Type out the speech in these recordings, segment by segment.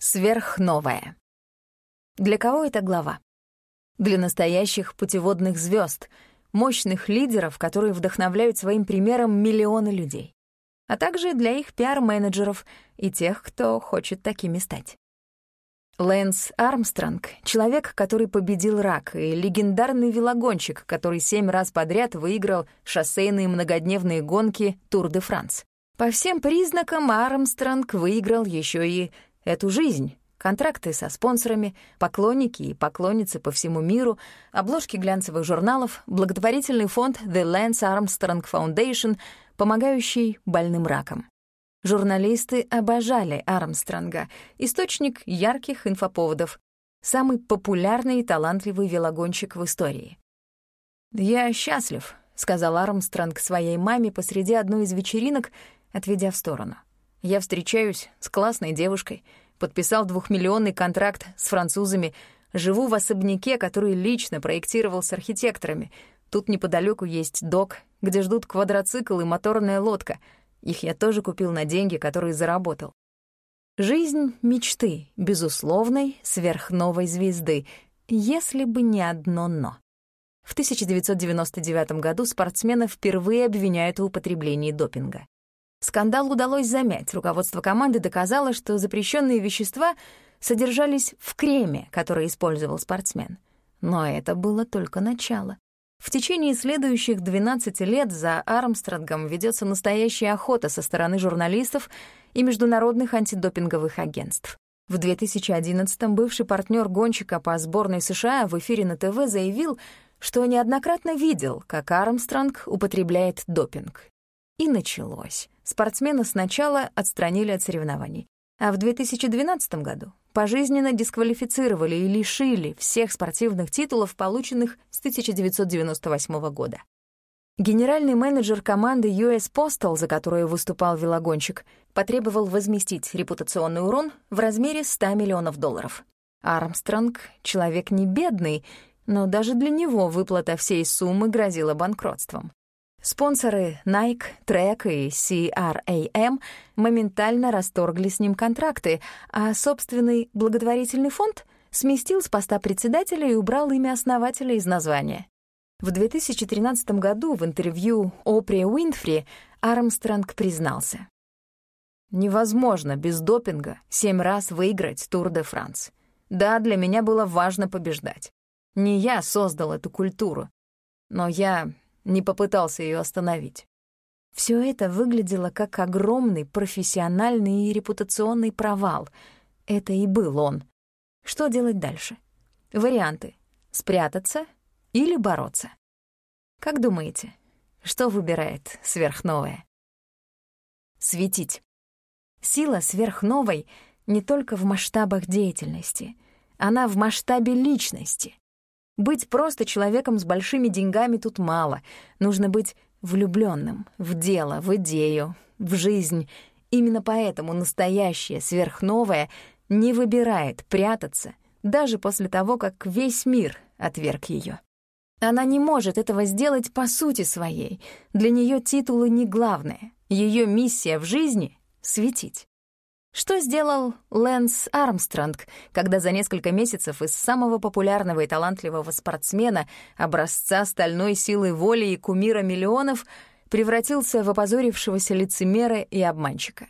Сверхновая. Для кого эта глава? Для настоящих путеводных звезд, мощных лидеров, которые вдохновляют своим примером миллионы людей, а также для их пиар-менеджеров и тех, кто хочет такими стать. Лэнс Армстронг — человек, который победил рак, и легендарный велогонщик, который семь раз подряд выиграл шоссейные многодневные гонки Тур-де-Франс. По всем признакам Армстронг выиграл еще и эту жизнь. Контракты со спонсорами, поклонники и поклонницы по всему миру, обложки глянцевых журналов, благотворительный фонд The Lance Armstrong Foundation, помогающий больным раком. Журналисты обожали Армстронга, источник ярких инфоповодов, самый популярный и талантливый велогонщик в истории. «Я счастлив», — сказал Армстронг своей маме посреди одной из вечеринок, отведя в сторону. «Я встречаюсь с классной девушкой, подписал двухмиллионный контракт с французами, живу в особняке, который лично проектировал с архитекторами. Тут неподалеку есть док, где ждут квадроцикл и моторная лодка — их я тоже купил на деньги, которые заработал. Жизнь мечты, безусловной, сверхновой звезды, если бы не одно «но». В 1999 году спортсмена впервые обвиняют в употреблении допинга. Скандал удалось замять. Руководство команды доказало, что запрещенные вещества содержались в креме, который использовал спортсмен. Но это было только начало. В течение следующих 12 лет за Армстронгом ведется настоящая охота со стороны журналистов и международных антидопинговых агентств. В 2011-м бывший партнер гонщика по сборной США в эфире на ТВ заявил, что неоднократно видел, как Армстронг употребляет допинг. И началось. Спортсмена сначала отстранили от соревнований, а в 2012 году пожизненно дисквалифицировали и лишили всех спортивных титулов, полученных с 1998 года. Генеральный менеджер команды US Postal, за которую выступал велогонщик, потребовал возместить репутационный урон в размере 100 миллионов долларов. Армстронг — человек не бедный, но даже для него выплата всей суммы грозила банкротством. Спонсоры Nike, Trek и CRAM моментально расторгли с ним контракты, а собственный благотворительный фонд сместил с поста председателя и убрал имя основателя из названия. В 2013 году в интервью Опри Уинфри Армстронг признался. «Невозможно без допинга семь раз выиграть Тур де Франс. Да, для меня было важно побеждать. Не я создал эту культуру, но я не попытался ее остановить. Все это выглядело как огромный профессиональный и репутационный провал. Это и был он. Что делать дальше? Варианты — спрятаться или бороться. Как думаете, что выбирает сверхновая? Светить. Сила сверхновой не только в масштабах деятельности, она в масштабе личности. Быть просто человеком с большими деньгами тут мало. Нужно быть влюбленным в дело, в идею, в жизнь. Именно поэтому настоящее, сверхновое не выбирает прятаться, даже после того, как весь мир отверг ее. Она не может этого сделать по сути своей. Для нее титулы не главное. Ее миссия в жизни — светить. Что сделал Лэнс Армстронг, когда за несколько месяцев из самого популярного и талантливого спортсмена, образца стальной силы воли и кумира миллионов, превратился в опозорившегося лицемера и обманщика?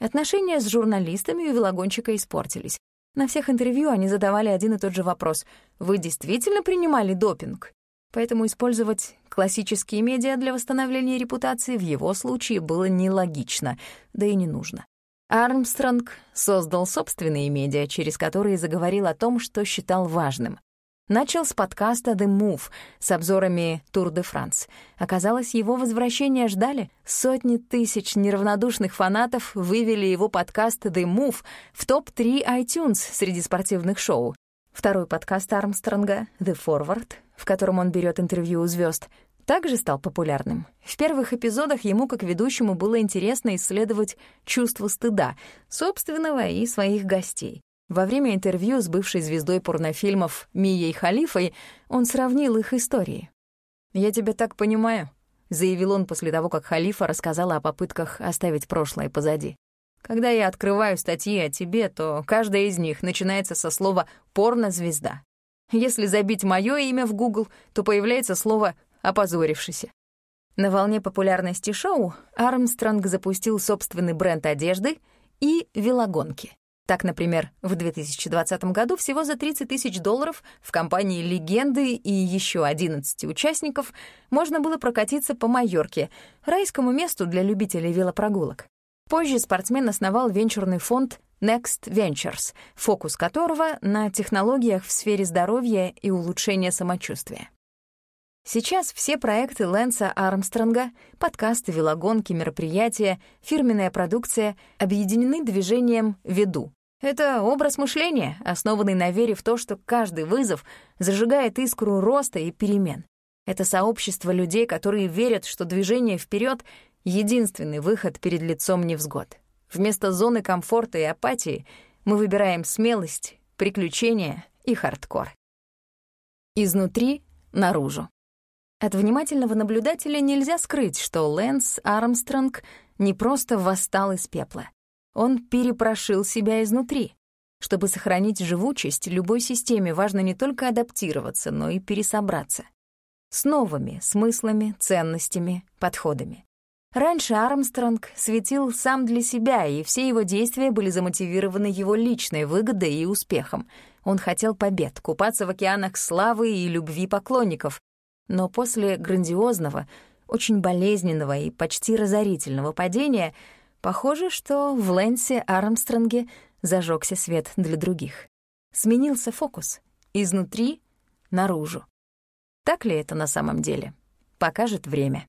Отношения с журналистами у велогонщика испортились. На всех интервью они задавали один и тот же вопрос. «Вы действительно принимали допинг?» Поэтому использовать классические медиа для восстановления репутации в его случае было нелогично, да и не нужно. Армстронг создал собственные медиа, через которые заговорил о том, что считал важным. Начал с подкаста «The Move» с обзорами «Тур де Франс». Оказалось, его возвращение ждали. Сотни тысяч неравнодушных фанатов вывели его подкаст «The Move» в топ-3 iTunes среди спортивных шоу. Второй подкаст Армстронга «The Forward», в котором он берет интервью у звезд, также стал популярным. В первых эпизодах ему, как ведущему, было интересно исследовать чувство стыда, собственного и своих гостей. Во время интервью с бывшей звездой порнофильмов Мией Халифой он сравнил их истории. «Я тебя так понимаю», — заявил он после того, как Халифа рассказала о попытках оставить прошлое позади. Когда я открываю статьи о тебе, то каждая из них начинается со слова «порнозвезда». Если забить моё имя в Google, то появляется слово «опозорившийся». На волне популярности шоу Армстронг запустил собственный бренд одежды и велогонки. Так, например, в 2020 году всего за 30 тысяч долларов в компании «Легенды» и еще 11 участников можно было прокатиться по Майорке, райскому месту для любителей велопрогулок. Позже спортсмен основал венчурный фонд Next Ventures, фокус которого на технологиях в сфере здоровья и улучшения самочувствия. Сейчас все проекты Лэнса Армстронга, подкасты, велогонки, мероприятия, фирменная продукция объединены движением «Веду». Это образ мышления, основанный на вере в то, что каждый вызов зажигает искру роста и перемен. Это сообщество людей, которые верят, что движение вперед — единственный выход перед лицом невзгод. Вместо зоны комфорта и апатии мы выбираем смелость, приключения и хардкор. Изнутри наружу. От внимательного наблюдателя нельзя скрыть, что Лэнс Армстронг не просто восстал из пепла. Он перепрошил себя изнутри. Чтобы сохранить живучесть, любой системе важно не только адаптироваться, но и пересобраться. С новыми смыслами, ценностями, подходами. Раньше Армстронг светил сам для себя, и все его действия были замотивированы его личной выгодой и успехом. Он хотел побед, купаться в океанах славы и любви поклонников, но после грандиозного, очень болезненного и почти разорительного падения похоже, что в Лэнсе Армстронге зажегся свет для других. Сменился фокус изнутри наружу. Так ли это на самом деле? Покажет время.